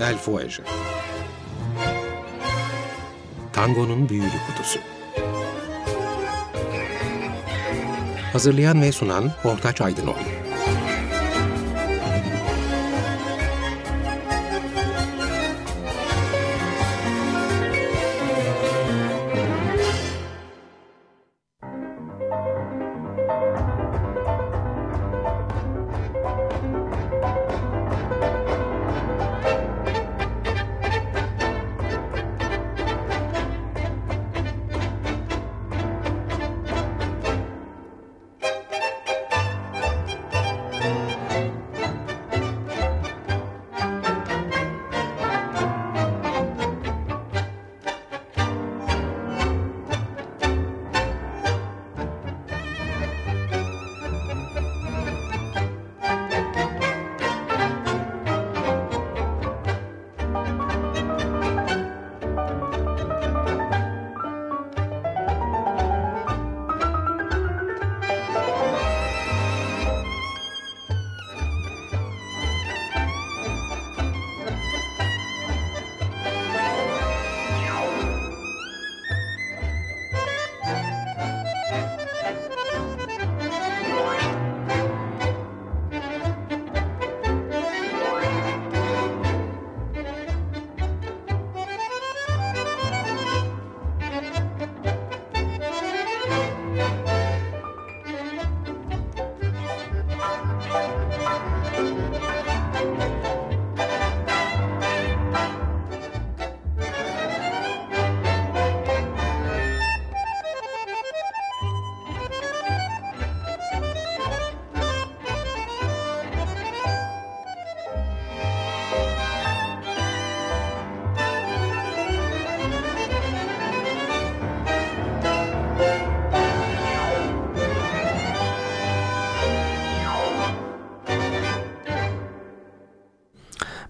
El Fuege Tango'nun Büyülü Kutusu. Hazırlayan ve sunan Ortaç Aydınoğlu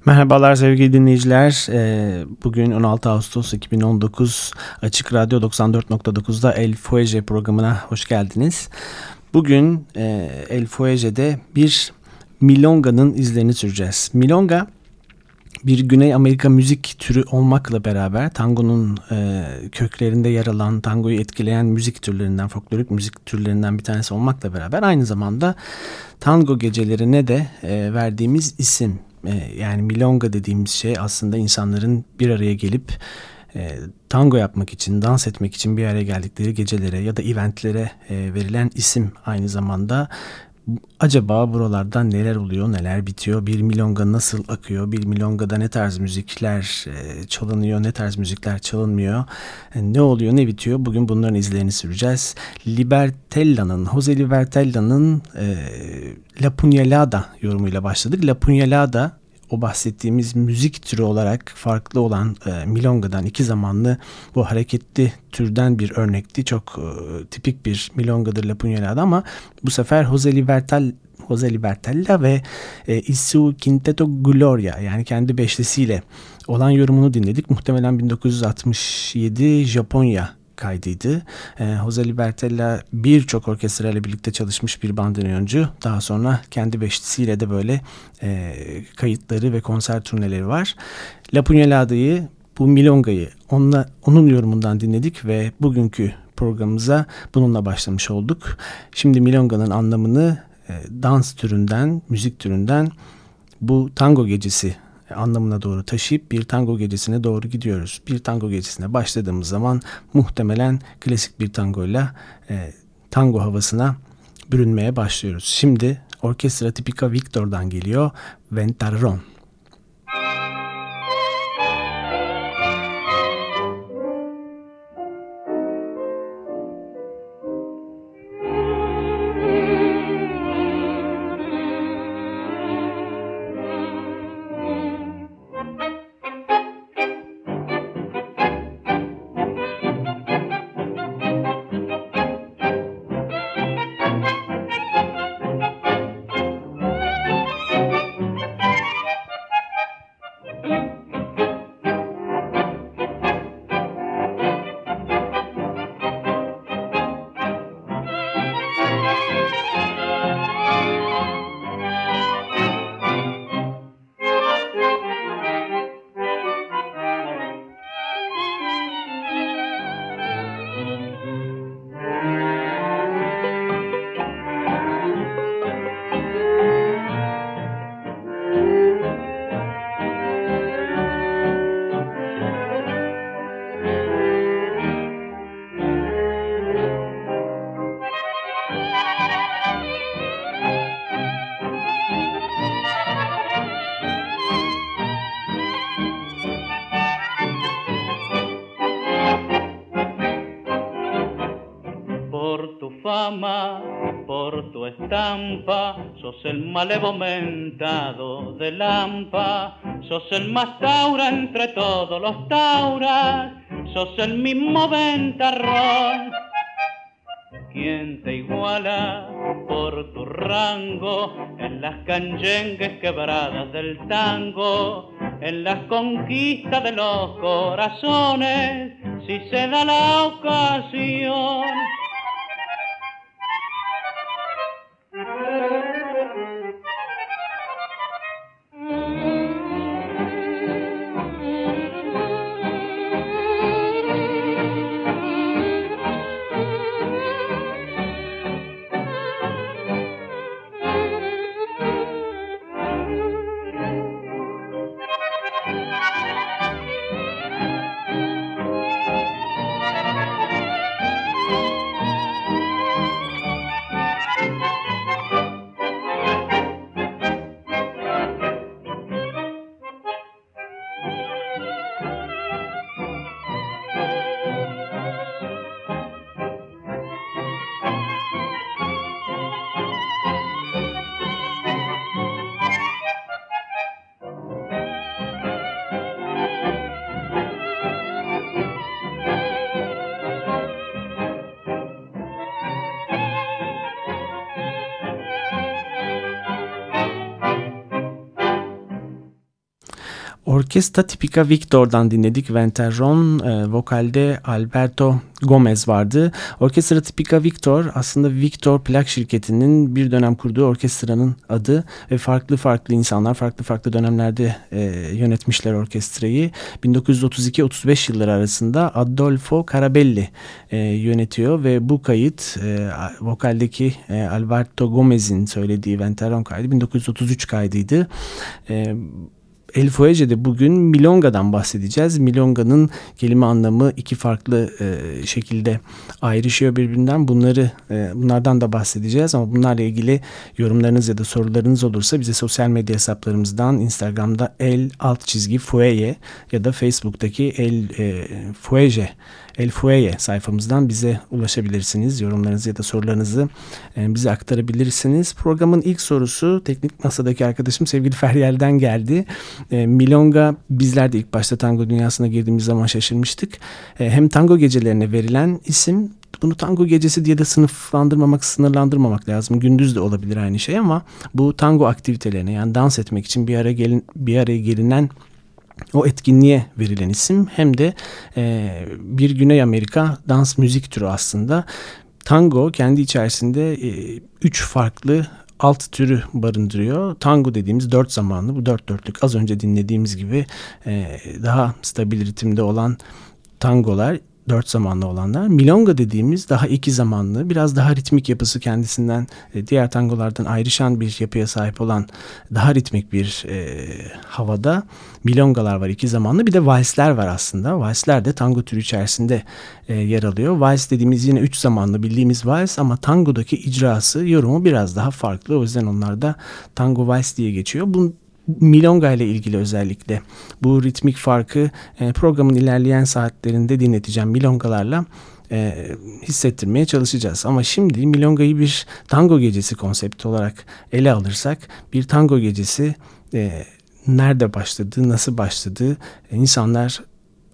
Merhabalar sevgili dinleyiciler. Ee, bugün 16 Ağustos 2019 Açık Radyo 94.9'da El Fuege programına hoş geldiniz. Bugün e, El Fuege'de bir milonga'nın izlerini süreceğiz. Milonga bir Güney Amerika müzik türü olmakla beraber tangonun e, köklerinde yer alan, tangoyu etkileyen müzik türlerinden, folklorik müzik türlerinden bir tanesi olmakla beraber aynı zamanda tango gecelerine de e, verdiğimiz isim. E, yani milonga dediğimiz şey aslında insanların bir araya gelip e, tango yapmak için, dans etmek için bir araya geldikleri gecelere ya da eventlere e, verilen isim aynı zamanda. Acaba buralardan neler oluyor, neler bitiyor, bir milonga nasıl akıyor, bir milongada ne tarz müzikler e, çalınıyor, ne tarz müzikler çalınmıyor, e, ne oluyor, ne bitiyor? Bugün bunların izlerini süreceğiz. Libertella'nın, Jose Libertella'nın e, La Puñalada yorumuyla başladık. La Puñalada o bahsettiğimiz müzik türü olarak farklı olan e, milongadan iki zamanlı bu hareketli türden bir örnekti. Çok e, tipik bir milongadır La Puñalada ama bu sefer Jose Libertal Jose Libertella ve e, Isu Quinteto Gloria yani kendi beşlisiyle olan yorumunu dinledik. Muhtemelen 1967 Japonya kaydıydı. E, Jose Libertella birçok orkestrayla birlikte çalışmış bir bandoneoncu. Daha sonra kendi beşlisiyle de böyle e, kayıtları ve konser turneleri var. La Puñalada'yı bu Milonga'yı onunla, onun yorumundan dinledik ve bugünkü programımıza bununla başlamış olduk. Şimdi Milonga'nın anlamını e, dans türünden, müzik türünden bu tango gecesi anlamına doğru taşıyıp bir tango gecesine doğru gidiyoruz. Bir tango gecesine başladığımız zaman muhtemelen klasik bir tangoyla e, tango havasına bürünmeye başlıyoruz. Şimdi orkestra tipika Victor'dan geliyor Ventarron. Estampa, sos el malevo mentado de Lampa, sos el más taura entre todos los tauras, sos el mismo ventarrón. ¿Quién te iguala por tu rango en las canyengues quebradas del tango, en las conquistas de los corazones, si se da la ocasión? Orkestra Tipika Victor'dan dinledik. Venteron, e, vokalde Alberto Gomez vardı. Orkestra Tipika Victor aslında Victor plak şirketinin bir dönem kurduğu orkestranın adı ve farklı farklı insanlar farklı farklı dönemlerde e, yönetmişler orkestrayı. 1932-35 yılları arasında Adolfo Carabelli e, yönetiyor ve bu kayıt e, vokaldeki e, Alberto Gomez'in söylediği Venteron kaydı 1933 kaydıydı. E, El Fuege'de bugün Milonga'dan bahsedeceğiz. Milonga'nın kelime anlamı iki farklı e, şekilde ayrışıyor birbirinden. Bunları e, bunlardan da bahsedeceğiz ama bunlarla ilgili yorumlarınız ya da sorularınız olursa bize sosyal medya hesaplarımızdan Instagram'da el alt çizgi fueye ya da Facebook'taki el e, fuege El Fueye sayfamızdan bize ulaşabilirsiniz. Yorumlarınızı ya da sorularınızı e, bize aktarabilirsiniz. Programın ilk sorusu teknik masadaki arkadaşım sevgili Feryal'den geldi. E, Milonga bizler de ilk başta tango dünyasına girdiğimiz zaman şaşırmıştık. E, hem tango gecelerine verilen isim bunu tango gecesi diye de sınıflandırmamak, sınırlandırmamak lazım. Gündüz de olabilir aynı şey ama bu tango aktivitelerine yani dans etmek için bir araya gelin bir araya gelinen o etkinliğe verilen isim hem de e, bir Güney Amerika dans müzik türü aslında. Tango kendi içerisinde e, üç farklı alt türü barındırıyor. Tango dediğimiz dört zamanlı bu dört dörtlük az önce dinlediğimiz gibi e, daha stabil ritimde olan tangolar dört zamanlı olanlar. Milonga dediğimiz daha iki zamanlı, biraz daha ritmik yapısı kendisinden e, diğer tangolardan ayrışan bir yapıya sahip olan daha ritmik bir e, havada milongalar var iki zamanlı. Bir de valsler var aslında. Valsler de tango türü içerisinde e, yer alıyor. Vals dediğimiz yine üç zamanlı bildiğimiz vals ama tangodaki icrası, yorumu biraz daha farklı. O yüzden onlar da tango vals diye geçiyor. Bu milonga ile ilgili özellikle bu ritmik farkı e, programın ilerleyen saatlerinde dinleteceğim milongalarla e, hissettirmeye çalışacağız. Ama şimdi milongayı bir tango gecesi konsepti olarak ele alırsak bir tango gecesi e, nerede başladı, nasıl başladı, insanlar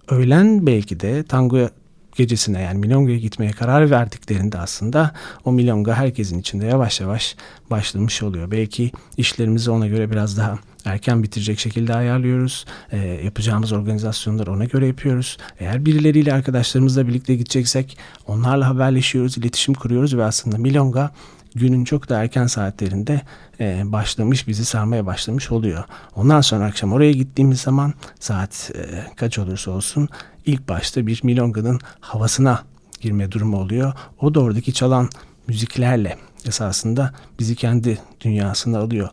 öğlen belki de tango gecesine yani milongaya gitmeye karar verdiklerinde aslında o milonga herkesin içinde yavaş yavaş başlamış oluyor. Belki işlerimizi ona göre biraz daha erken bitirecek şekilde ayarlıyoruz. E, yapacağımız organizasyonları ona göre yapıyoruz. Eğer birileriyle arkadaşlarımızla birlikte gideceksek onlarla haberleşiyoruz, iletişim kuruyoruz ve aslında Milonga günün çok da erken saatlerinde e, başlamış, bizi sarmaya başlamış oluyor. Ondan sonra akşam oraya gittiğimiz zaman saat e, kaç olursa olsun ilk başta bir Milonga'nın havasına girme durumu oluyor. O da oradaki çalan müziklerle esasında bizi kendi dünyasına alıyor.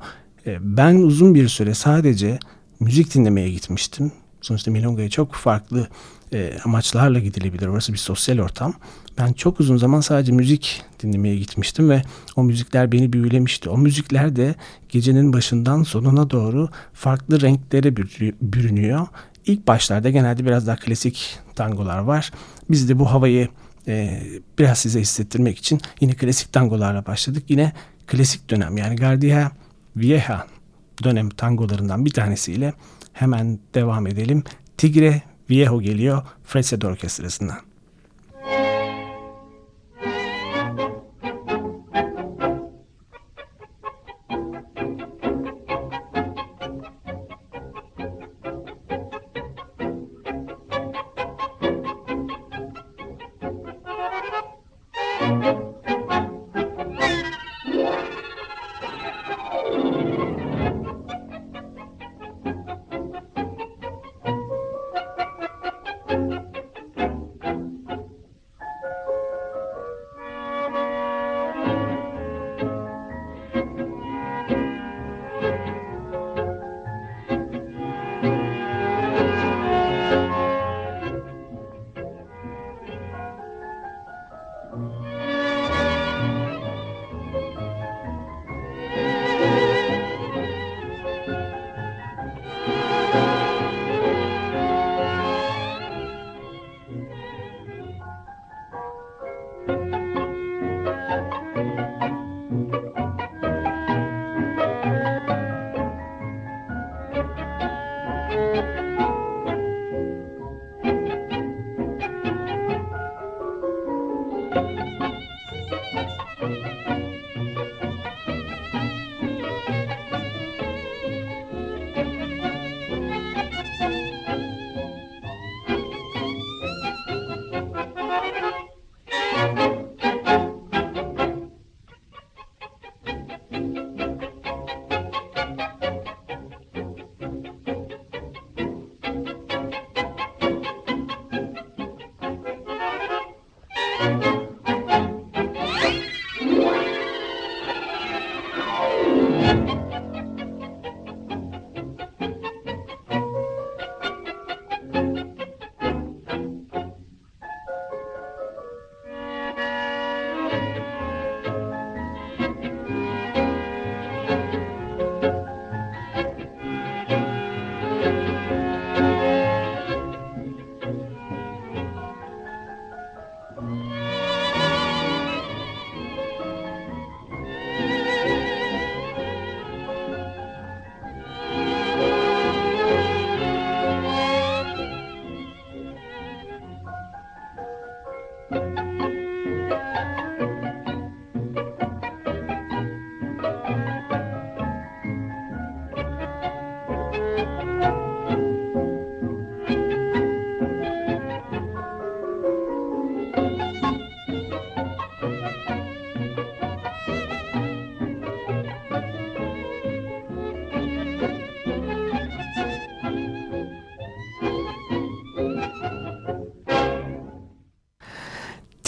E, ben uzun bir süre sadece müzik dinlemeye gitmiştim. Sonuçta Milonga'ya çok farklı e, amaçlarla gidilebilir. Orası bir sosyal ortam. Ben çok uzun zaman sadece müzik dinlemeye gitmiştim ve o müzikler beni büyülemişti. O müzikler de gecenin başından sonuna doğru farklı renklere bürünüyor. İlk başlarda genelde biraz daha klasik tangolar var. Biz de bu havayı e, biraz size hissettirmek için yine klasik tangolarla başladık. Yine klasik dönem yani Gardia Vieja dönem tangolarından bir tanesiyle hemen devam edelim. Tigre Viejo geliyor Fred Orkestrası'ndan.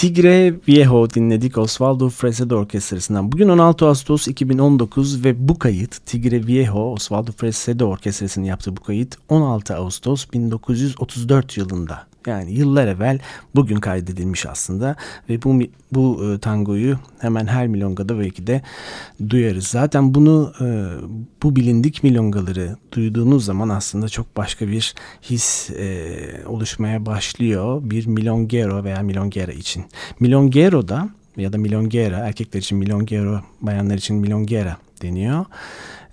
Tigre Viejo dinledik Osvaldo Fresedo Orkestrası'ndan. Bugün 16 Ağustos 2019 ve bu kayıt Tigre Viejo Osvaldo Fresedo Orkestrası'nın yaptığı bu kayıt 16 Ağustos 1934 yılında yani yıllar evvel bugün kaydedilmiş aslında ve bu bu e, tangoyu hemen her milongada belki de duyarız. Zaten bunu e, bu bilindik milongaları duyduğunuz zaman aslında çok başka bir his e, oluşmaya başlıyor bir milongero veya milongera için. Milongero da ya da milongera erkekler için milongero bayanlar için milongera deniyor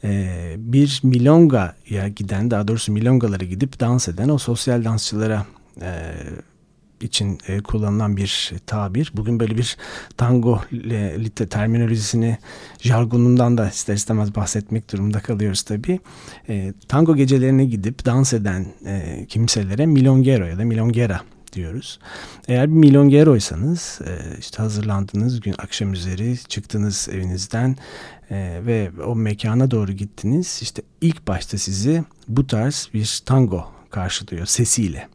ee, bir milonga'ya giden daha doğrusu milongalara gidip dans eden o sosyal dansçılara e, için e, kullanılan bir tabir. Bugün böyle bir tango lite terminolojisini jargonundan da ister istemez bahsetmek durumunda kalıyoruz tabii. E, tango gecelerine gidip dans eden e, kimselere milongero ya da milongera diyoruz. Eğer bir milongeroysanız e, işte hazırlandınız gün akşam üzeri çıktınız evinizden e, ve o mekana doğru gittiniz. İşte ilk başta sizi bu tarz bir tango karşılıyor sesiyle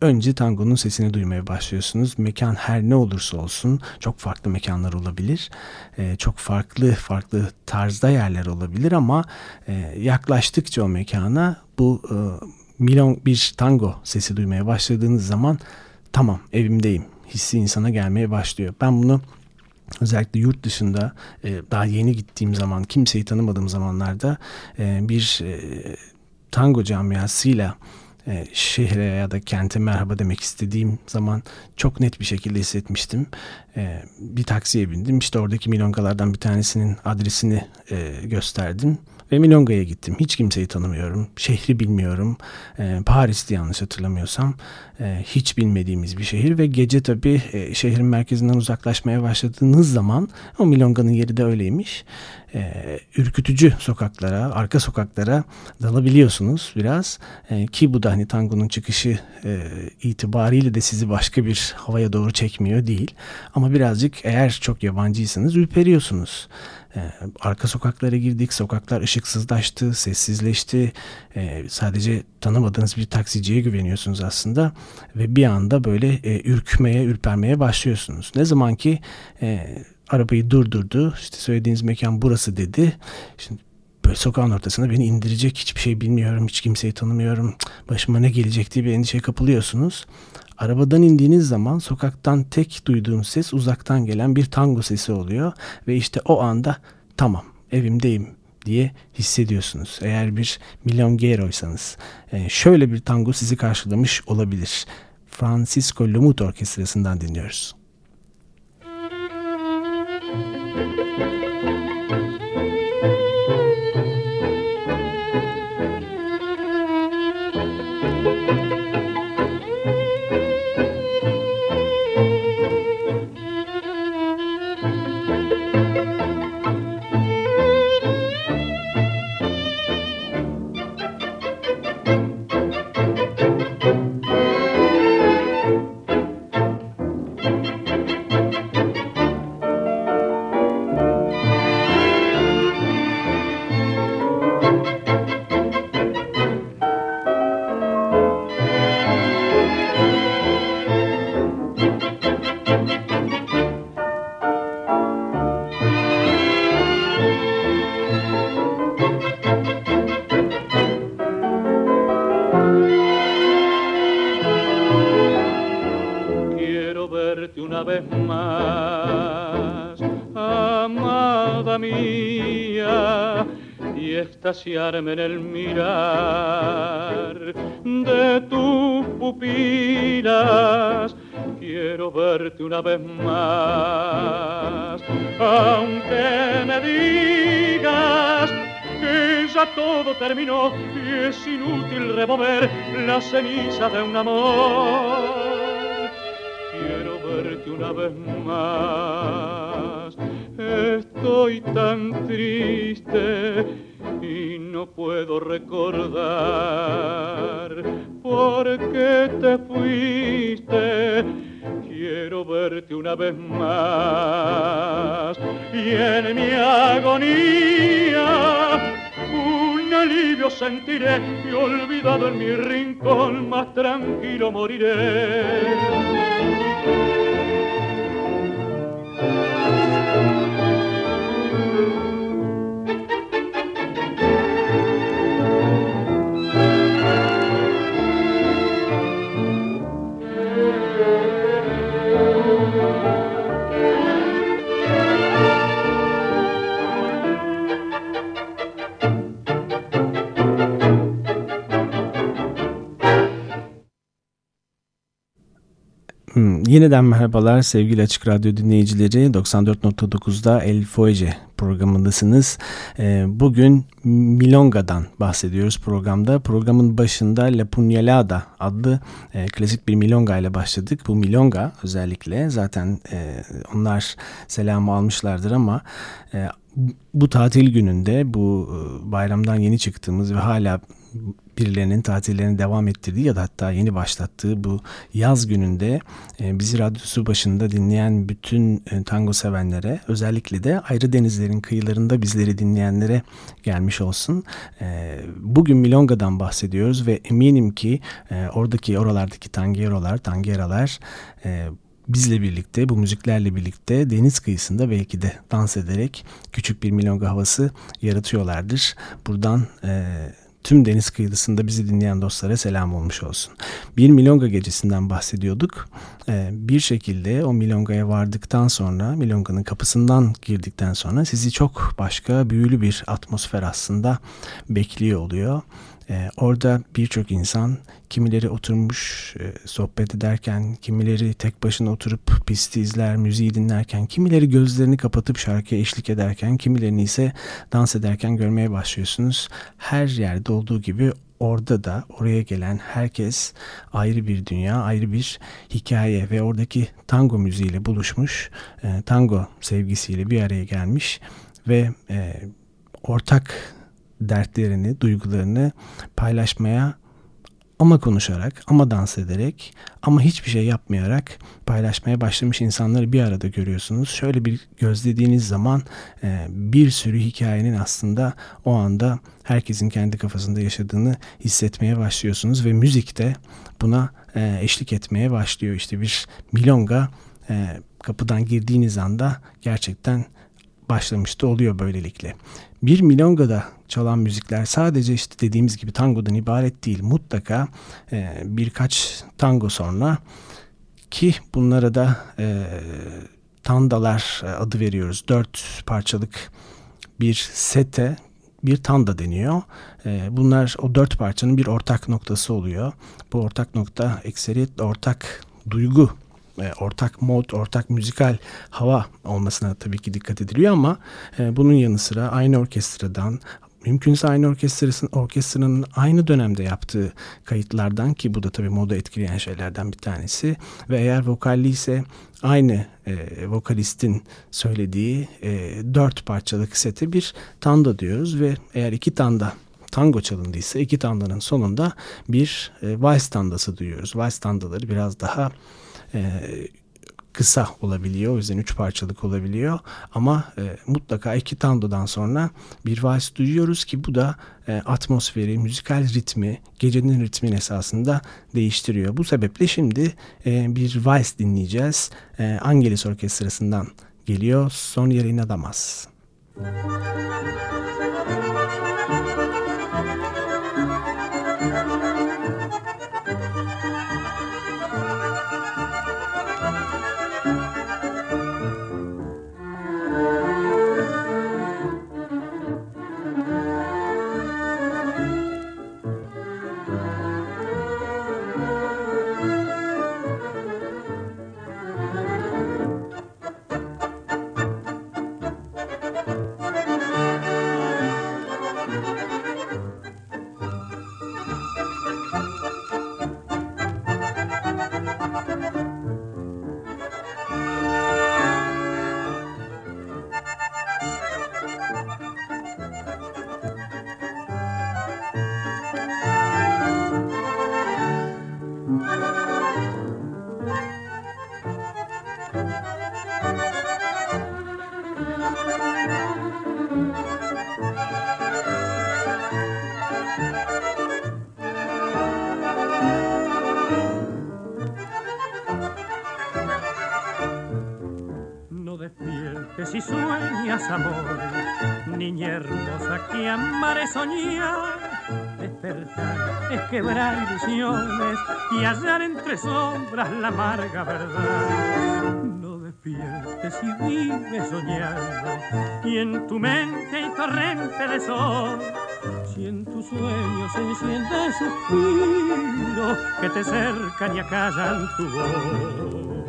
önce tangonun sesini duymaya başlıyorsunuz. Mekan her ne olursa olsun çok farklı mekanlar olabilir. E, çok farklı farklı tarzda yerler olabilir ama e, yaklaştıkça o mekana bu e, milon bir tango sesi duymaya başladığınız zaman tamam evimdeyim hissi insana gelmeye başlıyor. Ben bunu özellikle yurt dışında e, daha yeni gittiğim zaman kimseyi tanımadığım zamanlarda e, bir e, tango camiasıyla e, şehre ya da kente merhaba demek istediğim zaman çok net bir şekilde hissetmiştim. E, bir taksiye bindim. İşte oradaki milongalardan bir tanesinin adresini e, gösterdim. Ve Milonga'ya gittim. Hiç kimseyi tanımıyorum. Şehri bilmiyorum. E, Paris'ti yanlış hatırlamıyorsam. E, hiç bilmediğimiz bir şehir ve gece tabii e, şehrin merkezinden uzaklaşmaya başladığınız zaman o Milonga'nın yeri de öyleymiş. E, ürkütücü sokaklara, arka sokaklara dalabiliyorsunuz biraz. E, ki bu da hani tangonun çıkışı e, itibariyle de sizi başka bir havaya doğru çekmiyor değil. Ama birazcık eğer çok yabancıysanız ürperiyorsunuz. E, arka sokaklara girdik. Sokaklar ışıksızlaştı, sessizleşti. E, sadece tanımadığınız bir taksiciye güveniyorsunuz aslında. Ve bir anda böyle e, ürkmeye, ürpermeye başlıyorsunuz. Ne zaman ki e, arabayı durdurdu, işte söylediğiniz mekan burası dedi. Şimdi böyle sokağın ortasında beni indirecek hiçbir şey bilmiyorum, hiç kimseyi tanımıyorum. Başıma ne gelecek diye bir endişeye kapılıyorsunuz. Arabadan indiğiniz zaman sokaktan tek duyduğunuz ses uzaktan gelen bir tango sesi oluyor ve işte o anda tamam evimdeyim diye hissediyorsunuz. Eğer bir milongeroysanız e, şöyle bir tango sizi karşılamış olabilir. Francisco Lumut Orkestrası'ndan dinliyoruz. En el mirar de tus pupilas. Quiero verte una vez más, aunque me digas que ya todo terminó y es inútil remover la ceniza de un amor. Verte una vez más, estoy tan triste y no puedo recordar por qué te fuiste. Quiero verte una vez más y en mi agonía un alivio sentiré y olvidado en mi rincón más tranquilo moriré. Música Yeniden merhabalar sevgili Açık Radyo dinleyicileri. 94.9'da El Foyce programındasınız. Ee, bugün Milonga'dan bahsediyoruz programda. Programın başında La Punyalada adlı e, klasik bir Milonga ile başladık. Bu Milonga özellikle zaten e, onlar selamı almışlardır ama e, bu tatil gününde bu bayramdan yeni çıktığımız ve hala birilerinin tatillerini devam ettirdiği ya da hatta yeni başlattığı bu yaz gününde e, bizi radyosu başında dinleyen bütün e, tango sevenlere özellikle de ayrı denizlerin kıyılarında bizleri dinleyenlere gelmiş olsun. E, bugün Milonga'dan bahsediyoruz ve eminim ki oradaki oralardaki tangerolar, tangeralar bizle birlikte bu müziklerle birlikte deniz kıyısında belki de dans ederek küçük bir milonga havası yaratıyorlardır. Buradan e, tüm deniz kıyısında bizi dinleyen dostlara selam olmuş olsun. Bir Milonga gecesinden bahsediyorduk. Ee, bir şekilde o Milonga'ya vardıktan sonra, Milonga'nın kapısından girdikten sonra sizi çok başka büyülü bir atmosfer aslında bekliyor oluyor. E, orada birçok insan kimileri oturmuş e, sohbet ederken, kimileri tek başına oturup pisti izler, müziği dinlerken, kimileri gözlerini kapatıp şarkıya eşlik ederken, kimilerini ise dans ederken görmeye başlıyorsunuz. Her yerde olduğu gibi orada da oraya gelen herkes ayrı bir dünya, ayrı bir hikaye ve oradaki tango müziğiyle buluşmuş, e, tango sevgisiyle bir araya gelmiş ve e, ortak dertlerini, duygularını paylaşmaya ama konuşarak, ama dans ederek, ama hiçbir şey yapmayarak paylaşmaya başlamış insanları bir arada görüyorsunuz. Şöyle bir gözlediğiniz zaman e, bir sürü hikayenin aslında o anda herkesin kendi kafasında yaşadığını hissetmeye başlıyorsunuz ve müzik de buna e, eşlik etmeye başlıyor. İşte bir milonga e, kapıdan girdiğiniz anda gerçekten başlamıştı oluyor böylelikle. Bir milongada çalan müzikler sadece işte dediğimiz gibi tangodan ibaret değil. Mutlaka e, birkaç tango sonra ki bunlara da e, tandalar adı veriyoruz. Dört parçalık bir sete bir tanda deniyor. E, bunlar o dört parçanın bir ortak noktası oluyor. Bu ortak nokta ekseriyetle ortak duygu e, ortak mod, ortak müzikal hava olmasına tabii ki dikkat ediliyor ama e, bunun yanı sıra aynı orkestradan mümkünse aynı orkestrasının, orkestranın aynı dönemde yaptığı kayıtlardan ki bu da tabii moda etkileyen şeylerden bir tanesi ve eğer vokalli ise aynı e, vokalistin söylediği e, dört parçalık sete bir tanda diyoruz ve eğer iki tanda tango çalındıysa iki tandanın sonunda bir e, vals tandası duyuyoruz. Vals tandaları biraz daha e, kısa olabiliyor. O yüzden üç parçalık olabiliyor. Ama e, mutlaka iki tandodan sonra bir vals duyuyoruz ki bu da e, atmosferi, müzikal ritmi, gecenin ritmin esasında değiştiriyor. Bu sebeple şimdi e, bir vals dinleyeceğiz. E, Angelis Orkestrası'ndan geliyor. Son yerine damas. Müzik quebrar ilusiones y hallar entre sombras la amarga verdad. No despiertes y vives soñando, y en tu mente hay torrente de sol. Si en tus sueños se enciende suspiro que te cercan y acallan tu voz.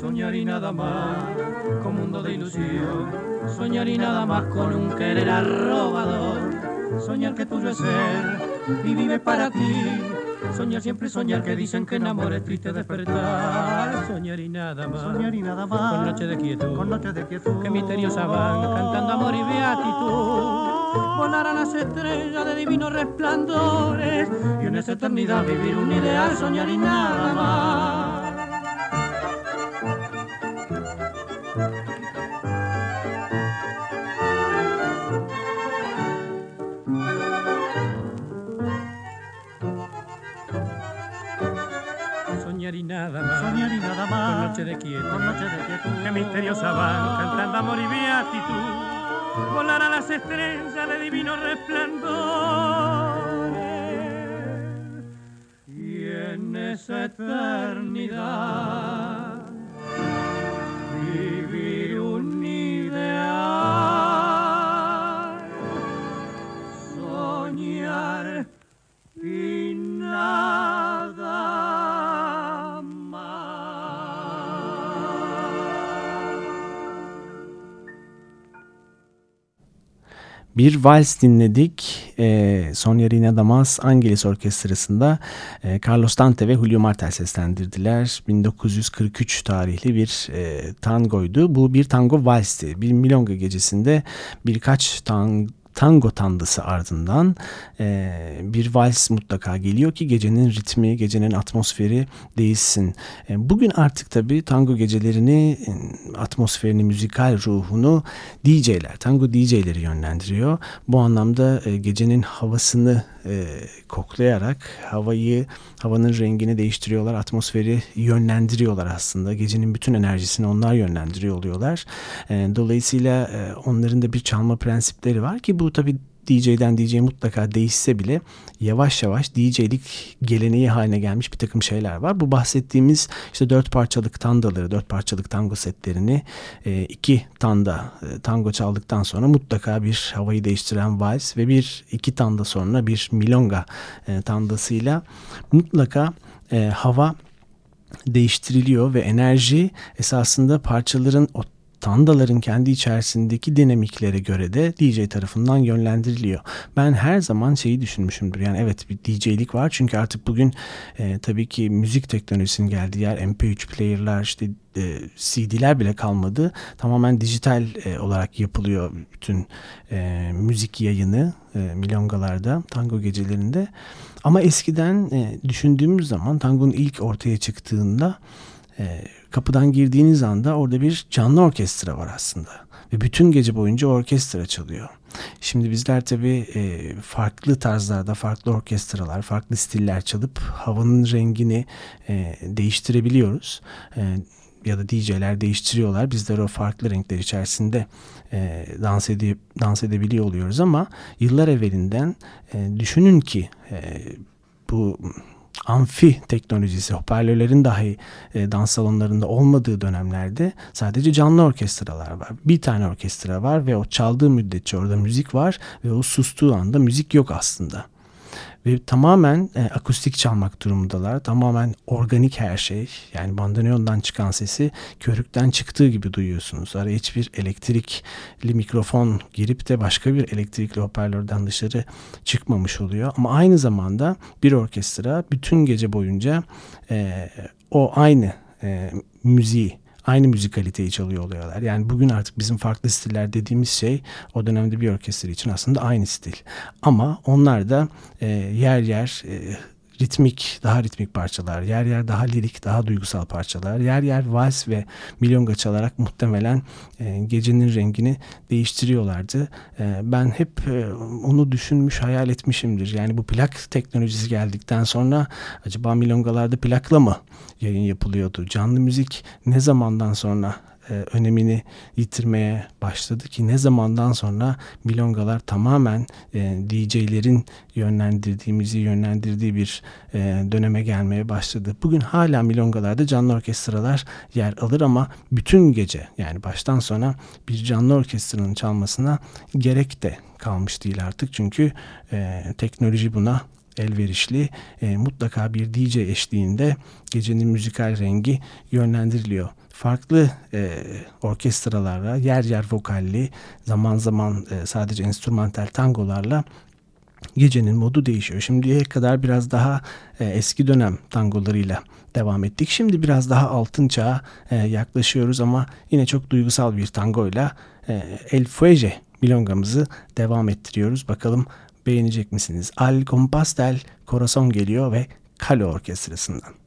soñar y nada más con mundo de ilusión, soñar y nada más con un querer arrobador, soñar que tuyo es ser y vive para ti. Soñar siempre soñar que dicen que enamor es triste despertar. Soñar y nada más. Soñar y nada más. Con noche de quietud. Con noche de quietud. Que misteriosa van cantando amor y beatitud. Volar a las estrellas de divinos resplandores. Y en esa eternidad vivir un ideal. Soñar y nada más. Soñar y nada más. Soñar y nada más. Con noche de quietud. Con noche de quietud. Que misteriosa van cantando amor y beatitud. Volar a las estrellas de divino resplandor. Y en esa eternidad vivir un Bir vals dinledik. E, Sonia Damas Angeles Orkestrası'nda e, Carlos Dante ve Julio Martel seslendirdiler. 1943 tarihli bir e, tangoydu. Bu bir tango valsti. Bir milonga gecesinde birkaç tango tango tandısı ardından e, bir vals mutlaka geliyor ki gecenin ritmi, gecenin atmosferi değişsin. E, bugün artık tabii tango gecelerini, e, atmosferini, müzikal ruhunu DJ'ler, tango DJ'leri yönlendiriyor. Bu anlamda e, gecenin havasını e, koklayarak havayı, havanın rengini değiştiriyorlar, atmosferi yönlendiriyorlar aslında. Gecenin bütün enerjisini onlar yönlendiriyor oluyorlar. E, dolayısıyla e, onların da bir çalma prensipleri var ki bu tabii DJ'den DJ'ye mutlaka değişse bile yavaş yavaş DJ'lik geleneği haline gelmiş bir takım şeyler var. Bu bahsettiğimiz işte dört parçalık tandaları, dört parçalık tango setlerini e, iki tanda e, tango çaldıktan sonra mutlaka bir havayı değiştiren vals ve bir iki tanda sonra bir milonga e, tandasıyla mutlaka hava değiştiriliyor ve enerji esasında parçaların o tandaların kendi içerisindeki dinamiklere göre de DJ tarafından yönlendiriliyor. Ben her zaman şeyi düşünmüşümdür. Yani evet bir DJ'lik var çünkü artık bugün e, tabii ki müzik teknolojisinin geldiği yer MP3 player'lar işte e, CD'ler bile kalmadı. Tamamen dijital e, olarak yapılıyor bütün e, müzik yayını e, milongalarda, tango gecelerinde. Ama eskiden e, düşündüğümüz zaman tangonun ilk ortaya çıktığında e, kapıdan girdiğiniz anda orada bir canlı orkestra var aslında. Ve bütün gece boyunca orkestra çalıyor. Şimdi bizler tabii e, farklı tarzlarda, farklı orkestralar, farklı stiller çalıp havanın rengini e, değiştirebiliyoruz. E, ya da DJ'ler değiştiriyorlar. Bizler o farklı renkler içerisinde e, dans edip dans edebiliyor oluyoruz ama yıllar evvelinden e, düşünün ki e, bu amfi teknolojisi, hoparlörlerin dahi e, dans salonlarında olmadığı dönemlerde sadece canlı orkestralar var. Bir tane orkestra var ve o çaldığı müddetçe orada müzik var ve o sustuğu anda müzik yok aslında ve tamamen e, akustik çalmak durumundalar. Tamamen organik her şey. Yani bandoneondan çıkan sesi körükten çıktığı gibi duyuyorsunuz. Araya hiçbir elektrikli mikrofon girip de başka bir elektrikli hoparlörden dışarı çıkmamış oluyor. Ama aynı zamanda bir orkestra bütün gece boyunca e, o aynı e, müziği aynı müzikaliteyi çalıyor oluyorlar. Yani bugün artık bizim farklı stiller dediğimiz şey o dönemde bir orkestra için aslında aynı stil. Ama onlar da e, yer yer e, ritmik, daha ritmik parçalar, yer yer daha lirik, daha duygusal parçalar, yer yer vals ve milyonga çalarak muhtemelen e, gecenin rengini değiştiriyorlardı. E, ben hep e, onu düşünmüş, hayal etmişimdir. Yani bu plak teknolojisi geldikten sonra acaba milyongalarda plakla mı yayın yapılıyordu? Canlı müzik ne zamandan sonra e, önemini yitirmeye başladı ki ne zamandan sonra milongalar tamamen e, DJ'lerin yönlendirdiğimizi yönlendirdiği bir e, döneme gelmeye başladı. Bugün hala milongalarda canlı orkestralar yer alır ama bütün gece yani baştan sona bir canlı orkestranın çalmasına gerek de kalmış değil artık. Çünkü e, teknoloji buna elverişli. E, mutlaka bir DJ eşliğinde gecenin müzikal rengi yönlendiriliyor farklı e, orkestralarla, yer yer vokalli, zaman zaman e, sadece enstrümantal tangolarla gecenin modu değişiyor. Şimdiye kadar biraz daha e, eski dönem tangolarıyla devam ettik. Şimdi biraz daha altın çağa e, yaklaşıyoruz ama yine çok duygusal bir tangoyla e, El Fuege milongamızı devam ettiriyoruz. Bakalım beğenecek misiniz? Al Compás del Corazón geliyor ve Kalo Orkestrası'ndan.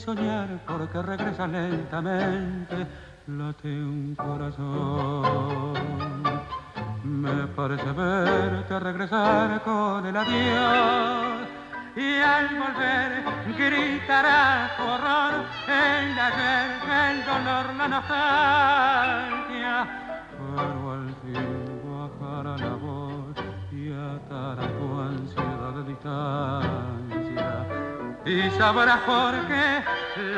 Soñar porque regresa lentamente, late un corazón. Me parece verte regresar con el adiós y al volver gritará tu horror el ayer, el dolor, la nostalgia. Pero al fin bajará la voz y atará tu ansiedad de distancia. Y sabrás por qué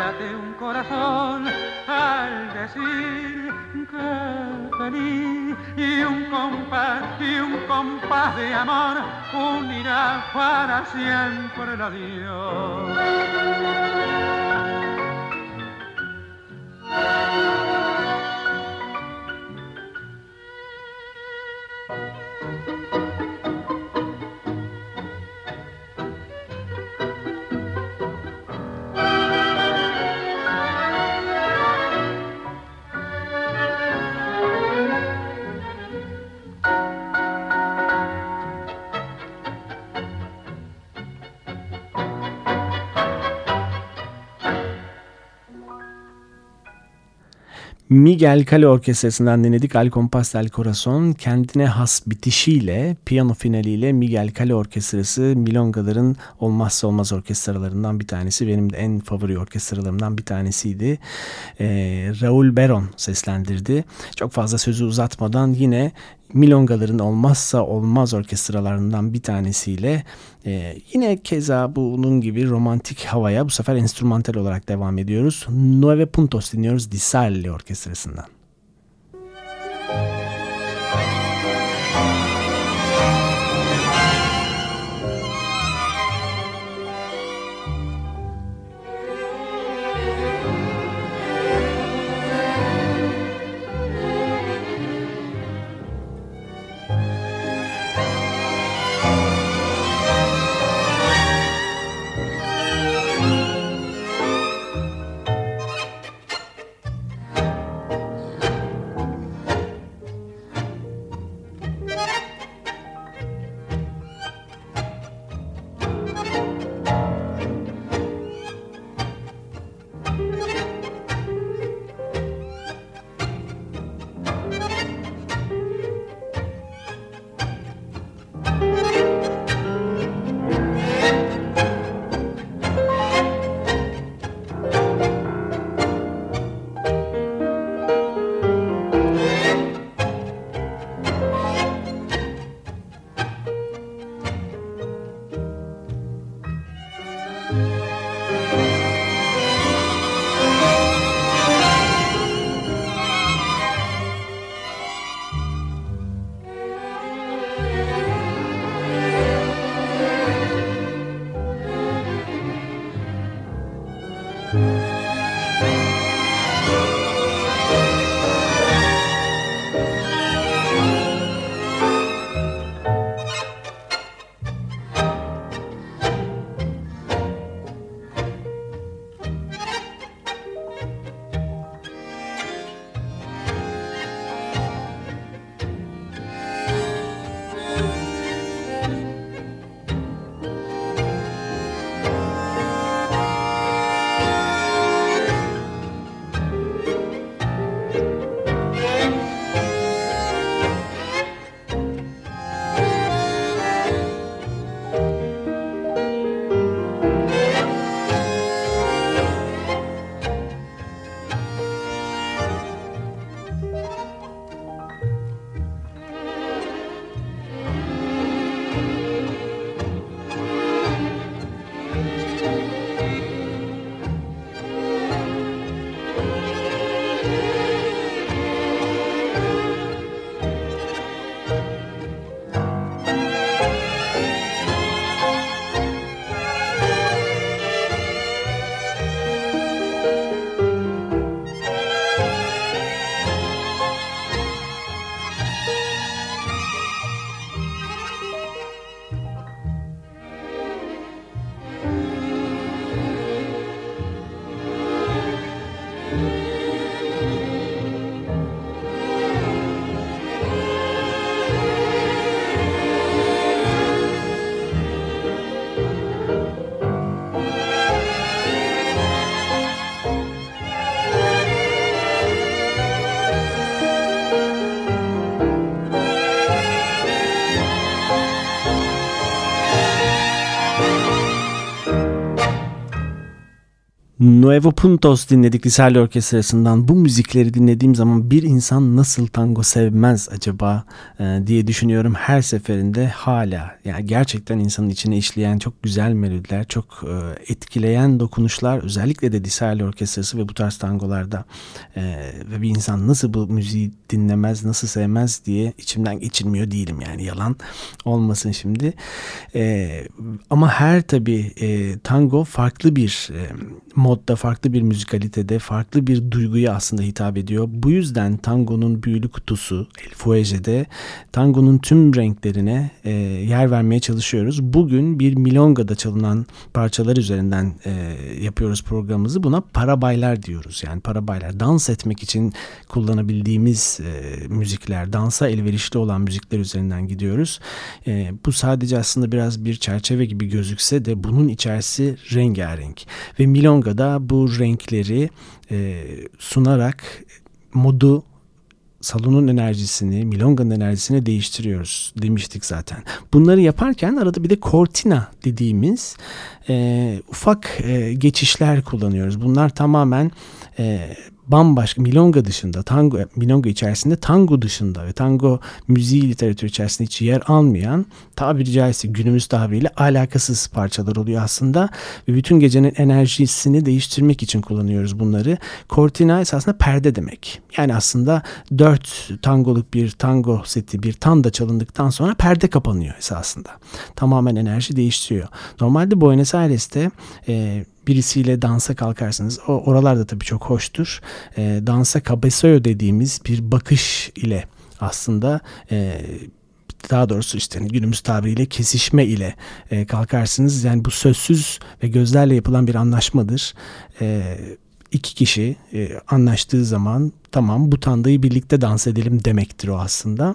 late un corazón al decir que feliz y un compás y un compás de amor unirá para siempre el adiós. Miguel Kale Orkestrası'ndan dinledik. Al Compás del Corazon kendine has bitişiyle piyano finaliyle Miguel Kale Orkestrası Milongaların olmazsa olmaz orkestralarından bir tanesi. Benim de en favori orkestralarımdan bir tanesiydi. Ee, Raul Beron seslendirdi. Çok fazla sözü uzatmadan yine milongaların olmazsa olmaz orkestralarından bir tanesiyle e, yine keza bunun gibi romantik havaya bu sefer enstrümantal olarak devam ediyoruz. Nueve Puntos dinliyoruz Di Sarli Orkestrası'ndan. Nuevo Puntos dinledik Lisali Orkestrası'ndan. Bu müzikleri dinlediğim zaman bir insan nasıl tango sevmez acaba e, diye düşünüyorum her seferinde hala. Yani gerçekten insanın içine işleyen çok güzel melodiler, çok e, etkileyen dokunuşlar özellikle de Lisali Orkestrası ve bu tarz tangolarda e, ve bir insan nasıl bu müziği dinlemez, nasıl sevmez diye içimden geçilmiyor değilim yani yalan olmasın şimdi. Ama her tabii tango farklı bir modda, farklı bir müzikalitede, farklı bir duyguya aslında hitap ediyor. Bu yüzden tangonun büyülü kutusu El Fuege'de tangonun tüm renklerine e, yer vermeye çalışıyoruz. Bugün bir milongada çalınan parçalar üzerinden e, yapıyoruz programımızı. Buna parabaylar diyoruz. Yani parabaylar dans etmek için kullanabildiğimiz e, müzikler, dansa elverişli olan müzikler üzerinden gidiyoruz. E, bu sadece aslında biraz bir çerçeve gibi gözükse de bunun içerisi rengarenk. Ve milongada bu renkleri e, sunarak modu salonun enerjisini, milonganın enerjisini değiştiriyoruz demiştik zaten. Bunları yaparken arada bir de cortina dediğimiz e, ufak e, geçişler kullanıyoruz. Bunlar tamamen e, bambaşka milonga dışında tango milonga içerisinde tango dışında ve tango müziği literatürü içerisinde hiç yer almayan tabiri caizse günümüz tabiriyle alakasız parçalar oluyor aslında ve bütün gecenin enerjisini değiştirmek için kullanıyoruz bunları. Cortina esasında perde demek. Yani aslında dört tangoluk bir tango seti bir tanda çalındıktan sonra perde kapanıyor esasında. Tamamen enerji değiştiriyor. Normalde Buenos Aires'te e, birisiyle dansa kalkarsınız. O oralar da tabii çok hoştur. E, dansa cabeceo dediğimiz bir bakış ile aslında e, daha doğrusu işte hani günümüz tabiriyle kesişme ile e, kalkarsınız. Yani bu sözsüz ve gözlerle yapılan bir anlaşmadır. E, iki kişi e, anlaştığı zaman tamam bu tandayı birlikte dans edelim demektir o aslında.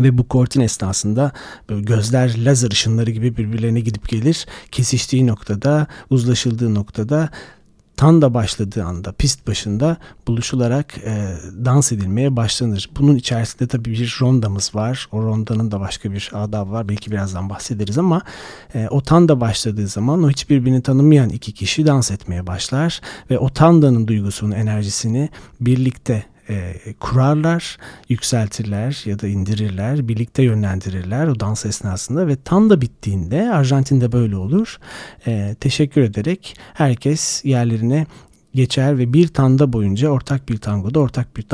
Ve bu kortin esnasında gözler lazer ışınları gibi birbirlerine gidip gelir. Kesiştiği noktada, uzlaşıldığı noktada tam da başladığı anda pist başında buluşularak e, dans edilmeye başlanır. Bunun içerisinde tabii bir rondamız var. O rondanın da başka bir adabı var. Belki birazdan bahsederiz ama e, o tanda başladığı zaman o hiç birbirini tanımayan iki kişi dans etmeye başlar ve o tandanın duygusunu, enerjisini birlikte e, kurarlar, yükseltirler ya da indirirler, birlikte yönlendirirler o dans esnasında ve tam da bittiğinde Arjantin'de böyle olur. E, teşekkür ederek herkes yerlerine geçer ve bir tanda boyunca ortak bir tangoda, ortak bir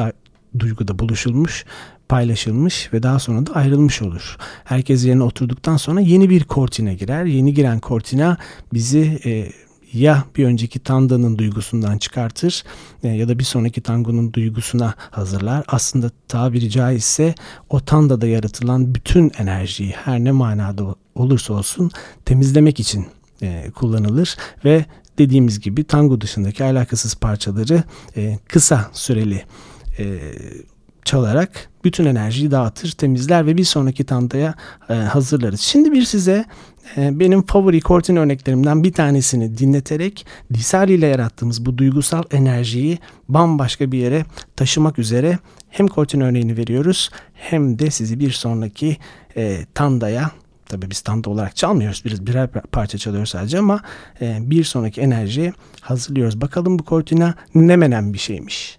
duyguda buluşulmuş paylaşılmış ve daha sonra da ayrılmış olur. Herkes yerine oturduktan sonra yeni bir kortina girer. Yeni giren kortina bizi e, ya bir önceki tandanın duygusundan çıkartır e, ya da bir sonraki tangonun duygusuna hazırlar. Aslında tabiri caizse o tandada yaratılan bütün enerjiyi her ne manada olursa olsun temizlemek için e, kullanılır ve dediğimiz gibi tango dışındaki alakasız parçaları e, kısa süreli çalarak bütün enerjiyi dağıtır, temizler ve bir sonraki tandaya e, hazırlarız. Şimdi bir size e, benim favori kortin örneklerimden bir tanesini dinleterek Disali ile yarattığımız bu duygusal enerjiyi bambaşka bir yere taşımak üzere hem kortin örneğini veriyoruz hem de sizi bir sonraki e, tandaya Tabi biz tanda olarak çalmıyoruz. Biz birer parça çalıyoruz sadece ama e, bir sonraki enerjiyi hazırlıyoruz. Bakalım bu kortina ne menen bir şeymiş.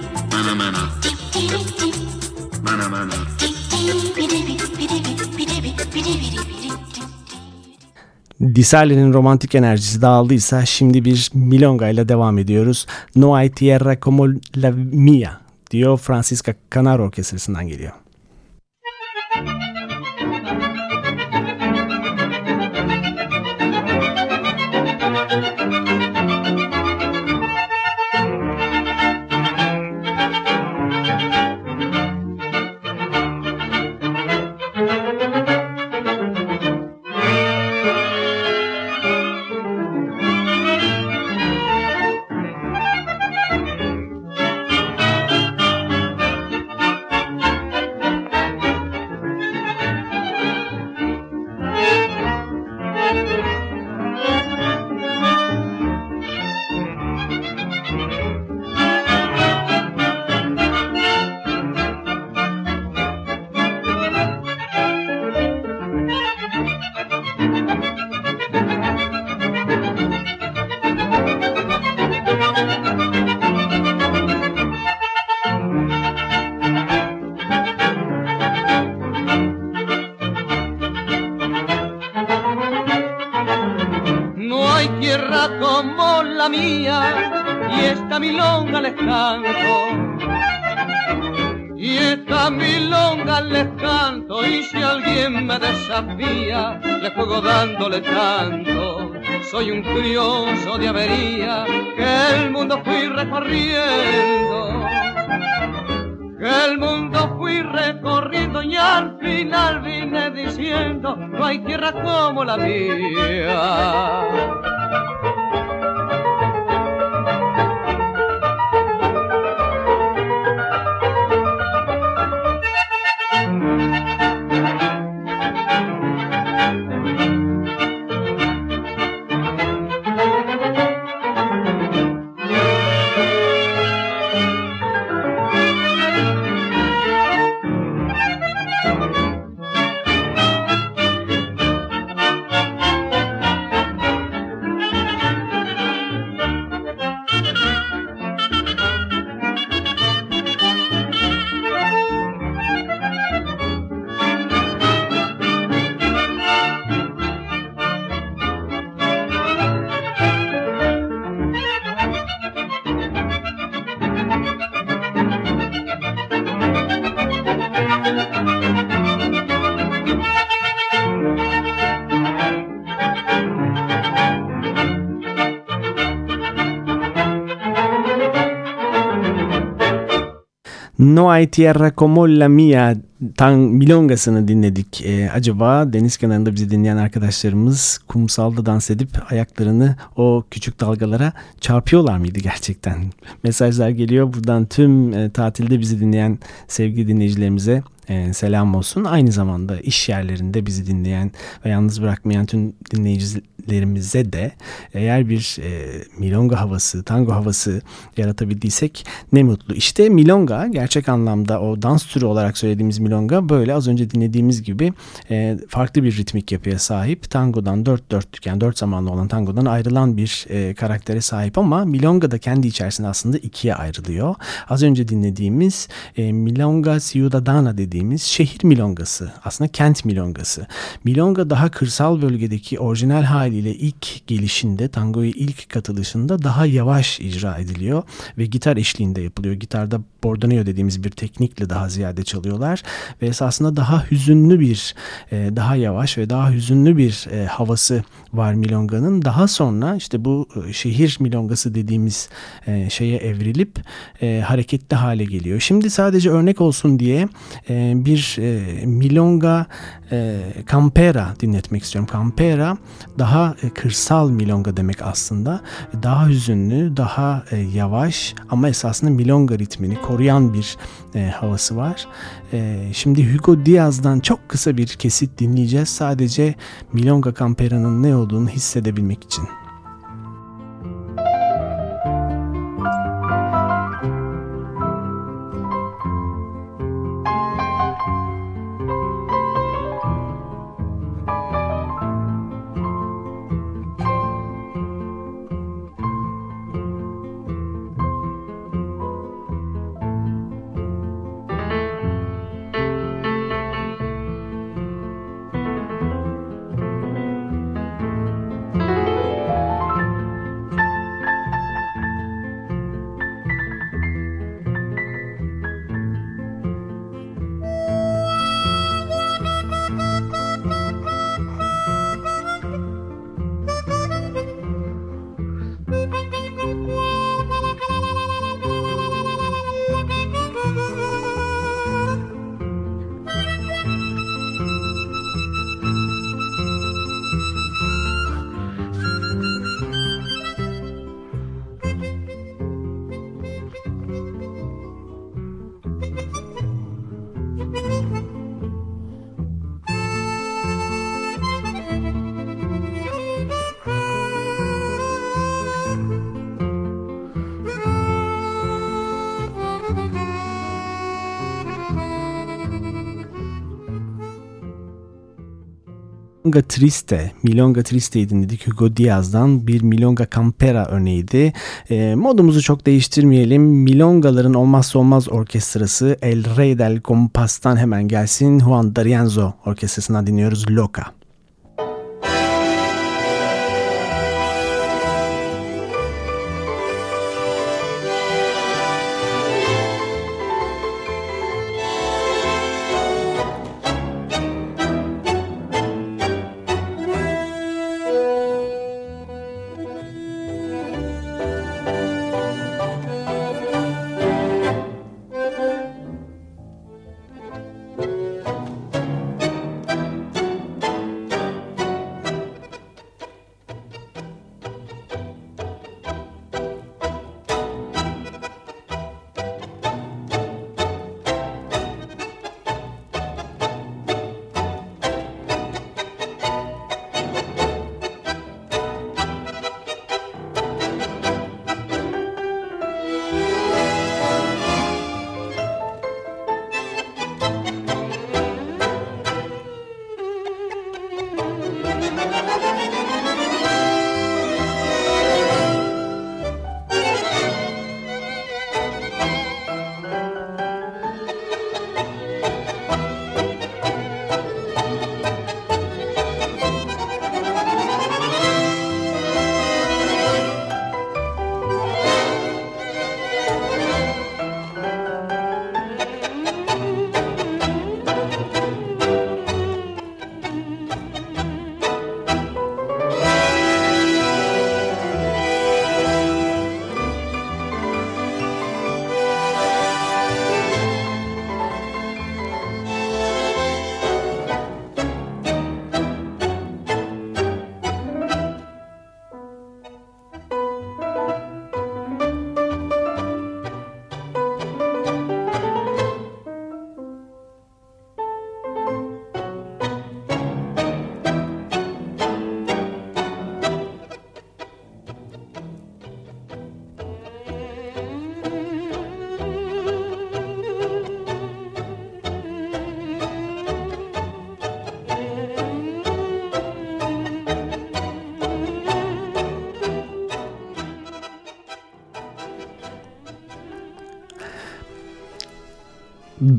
Disale'nin romantik enerjisi dağıldıysa şimdi bir milonga ile devam ediyoruz. No hay tierra como la mía diyor Francisca Canaro Orkestrası'ndan geliyor. No hay tierra como la mia Tan Milongas'ını dinledik. Ee, acaba deniz kenarında bizi dinleyen arkadaşlarımız kumsalda dans edip ayaklarını o küçük dalgalara çarpıyorlar mıydı gerçekten? Mesajlar geliyor. Buradan tüm e, tatilde bizi dinleyen sevgili dinleyicilerimize e, selam olsun. Aynı zamanda iş yerlerinde bizi dinleyen ve yalnız bırakmayan tüm dinleyicilerimize de eğer bir e, milonga havası, tango havası yaratabildiysek ne mutlu. İşte milonga gerçek anlamda o dans türü olarak söylediğimiz milonga böyle az önce dinlediğimiz gibi e, farklı bir ritmik yapıya sahip. Tangodan dört dörtlük yani dört zamanlı olan tangodan ayrılan bir e, karaktere sahip ama milonga da kendi içerisinde aslında ikiye ayrılıyor. Az önce dinlediğimiz e, milonga ciudadana dediğimiz şehir milongası aslında kent milongası. Milonga daha kırsal bölgedeki orijinal haliyle ilk gelişinde tangoyu ilk katılışında daha yavaş icra ediliyor ve gitar eşliğinde yapılıyor. Gitarda bordoneo dediğimiz bir teknikle daha ziyade çalıyorlar ve esasında daha hüzünlü bir, e, daha yavaş ve daha hüzünlü bir e, havası var milonganın. Daha sonra işte bu e, şehir milongası dediğimiz şeye evrilip hareketli hale geliyor. Şimdi sadece örnek olsun diye bir milonga campera dinletmek istiyorum. Campera daha kırsal milonga demek aslında. Daha hüzünlü, daha yavaş ama esasında milonga ritmini koruyan bir havası var. Şimdi Hugo Diaz'dan çok kısa bir kesit dinleyeceğiz. Sadece Milonga Campera'nın ne olduğunu hissedebilmek için. Milonga Triste, Milonga Triste'yi dinledik Hugo Diaz'dan bir Milonga Campera örneğiydi. E, modumuzu çok değiştirmeyelim. Milongaların olmazsa olmaz orkestrası El Rey del Compas'tan hemen gelsin. Juan D'Arienzo orkestrasından dinliyoruz Loca.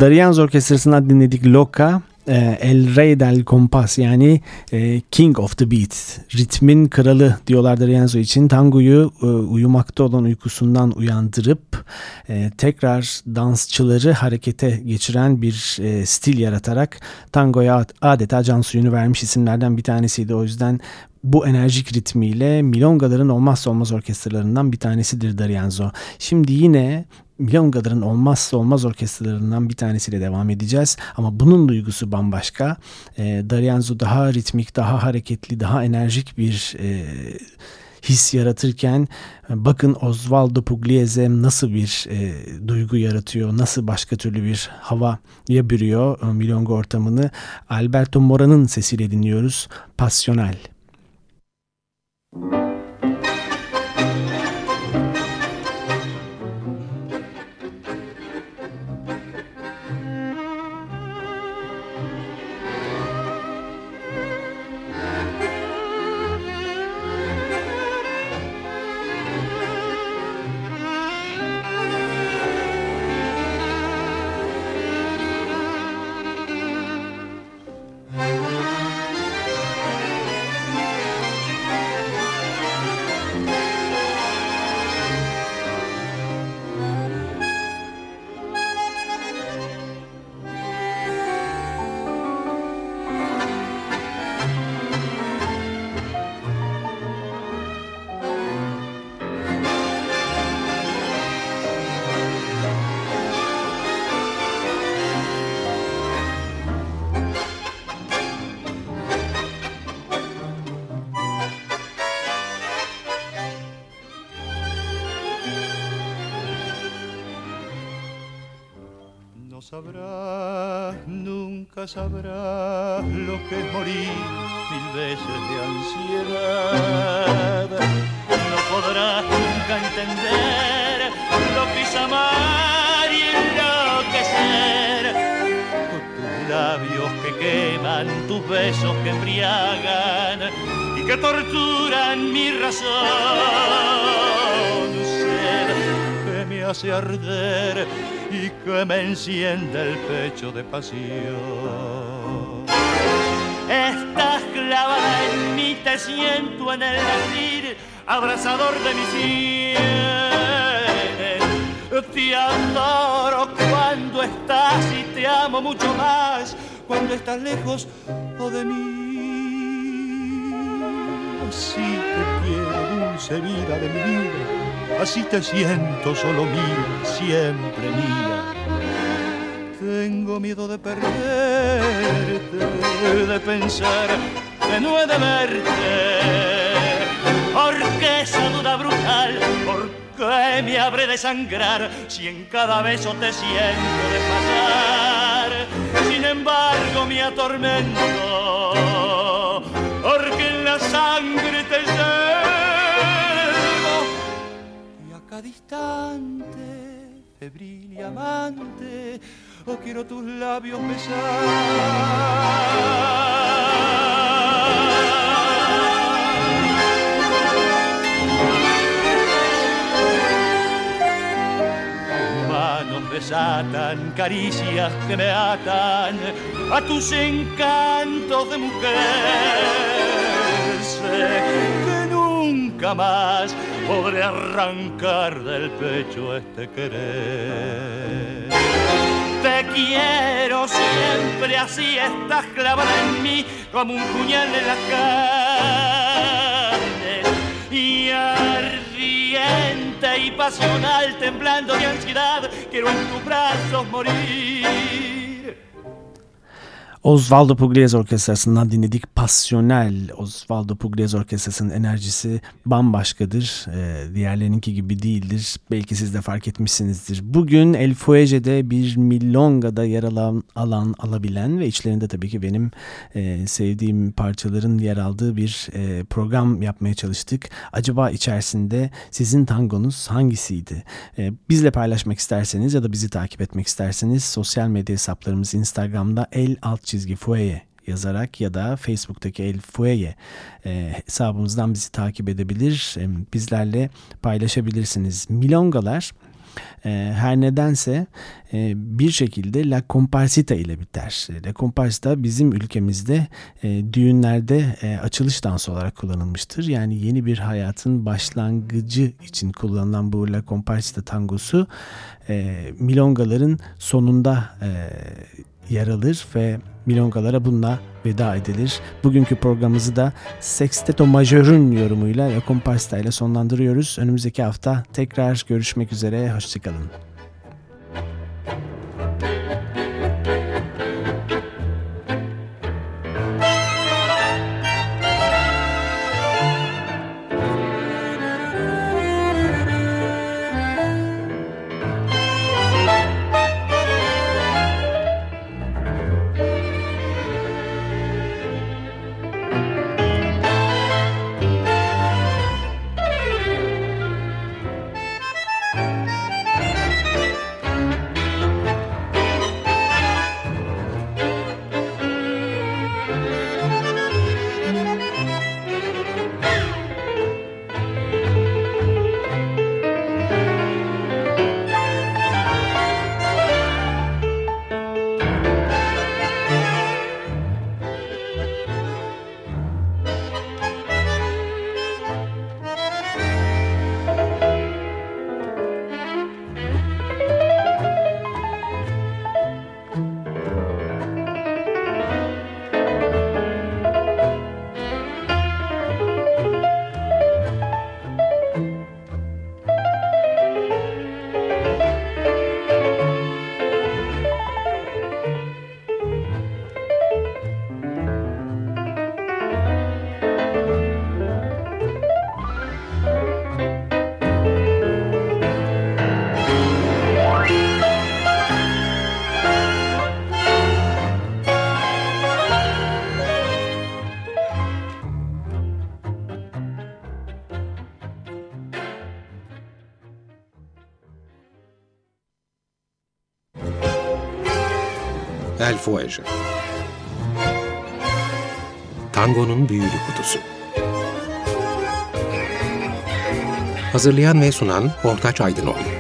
Darienz Orkestrası'ndan dinledik Loca. E, El Rey del Kompas yani e, King of the Beat ritmin kralı diyorlar Darienzo için tangoyu e, uyumakta olan uykusundan uyandırıp tekrar dansçıları harekete geçiren bir stil yaratarak tangoya adeta can suyunu vermiş isimlerden bir tanesiydi o yüzden bu enerjik ritmiyle milongaların olmazsa olmaz orkestralarından bir tanesidir Darienzo. Şimdi yine milongaların olmazsa olmaz orkestralarından bir tanesiyle devam edeceğiz. Ama bunun duygusu bambaşka. E, Darienzo daha ritmik, daha hareketli, daha enerjik bir e, his yaratırken bakın Osvaldo Pugliese nasıl bir e, duygu yaratıyor, nasıl başka türlü bir hava bürüyor e, milonga ortamını. Alberto Mora'nın sesiyle dinliyoruz. Pasyonel. Müzik labios que queman, tus besos que embriagan y que torturan mi razón. Sed que me hace arder y que me enciende el pecho de pasión. Estás clavada en mí, te siento en el latir, abrazador de mis sienes. Te adoro cuando estás y te amo mucho más cuando estás lejos o de mí. Así te quiero, dulce vida de mi vida así te siento solo mía, siempre mía. Tengo miedo de perderte, de pensar que no he de verte. Porque esa duda brutal, ¿por qué me habré de sangrar si en cada beso te siento de pasar? Embargo, me atormento, porque en la sangre te distante, febril y amante, o quiero tus labios besar. Desatan caricias que me atan a tus encantos de mujer. Sé que nunca más podré arrancar del pecho este querer. Te quiero siempre así, estás clavada en mí como un puñal en la carne. Y y pasional, temblando de ansiedad, quiero en tus brazos morir. Osvaldo Pugliese Orkestrası'ndan dinledik. Pasyonel Osvaldo Pugliese Orkestrası'nın enerjisi bambaşkadır. Ee, diğerlerininki gibi değildir. Belki siz de fark etmişsinizdir. Bugün El Fuege'de bir milongada yer alan, alan alabilen ve içlerinde tabii ki benim e, sevdiğim parçaların yer aldığı bir e, program yapmaya çalıştık. Acaba içerisinde sizin tangonuz hangisiydi? E, bizle paylaşmak isterseniz ya da bizi takip etmek isterseniz sosyal medya hesaplarımız Instagram'da el alt çizgi fueye yazarak ya da Facebook'taki El Fueye e, hesabımızdan bizi takip edebilir, e, bizlerle paylaşabilirsiniz. Milongalar E, her nedense e, bir şekilde La Comparsita ile biter. La Comparsita bizim ülkemizde e, düğünlerde e, açılış dansı olarak kullanılmıştır. Yani yeni bir hayatın başlangıcı için kullanılan bu La Comparsita tangosu e, milongaların sonunda e, yer alır ve milongalara bununla veda edilir. Bugünkü programımızı da Sexteto Majör'ün yorumuyla ve Comparsita ile sonlandırıyoruz. Önümüzdeki hafta tekrar görüşmek üzere. Hoşçakalın. Fuege Tango'nun Büyülü Kutusu. Hazırlayan ve sunan Ortaç Aydınoğlu